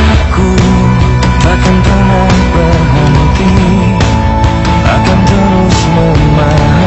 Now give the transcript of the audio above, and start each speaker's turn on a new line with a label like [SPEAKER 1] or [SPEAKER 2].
[SPEAKER 1] Aku akan pernah berhenti. Akan terus memahami